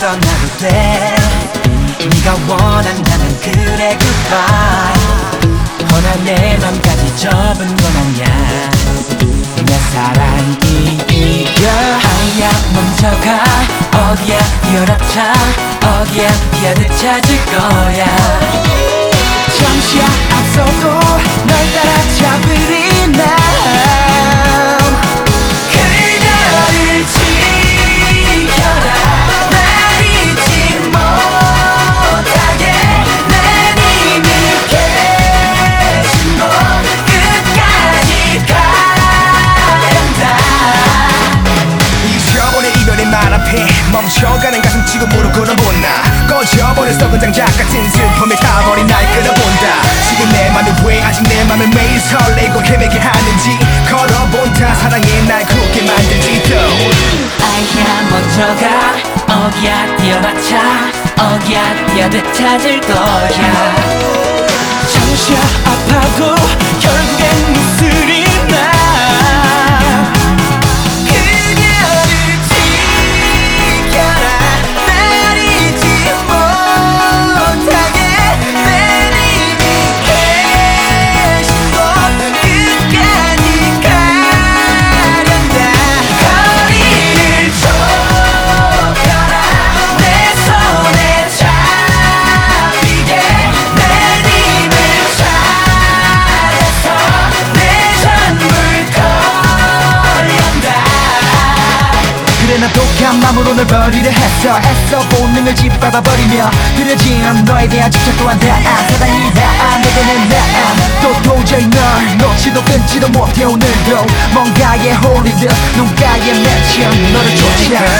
떠나도 돼. 네가 원한다면 그래 goodbye. 허나 내 맘까지 접은 건 아냐 내 사랑이 이겨 아야 멈춰가. 어디야 뛰어라차. 어디야 피하듯 찾을 거야. 잠시 앞서도 널 따라 잡으리 앞에 멈춰가는 가슴 지금으로 끌어본다. 꺼져버린 썩은 장작 같은 슬픔에 타버린 날 끌어본다. 지금 내 맘이 왜 아직 내 맘을 매일 설레고 헤매게 하는지 걸어본다. 사랑에 날 굳게 만들지도. 아야 먼저가. 어디야 뛰어라차 어디야 뛰어듯 찾을 거야. 잠시 아파도 결 맘으로 널 버리려 했어. 애써 본능을 짓밟아버리며 그려진 너에 대한 집착 또한 다안 사랑이 다안 내게 내나또 도저히 널 놓지도 끊지도 못해 오늘도 뭔가에 홀리듯 눈가에 맺힌 너를 쫓아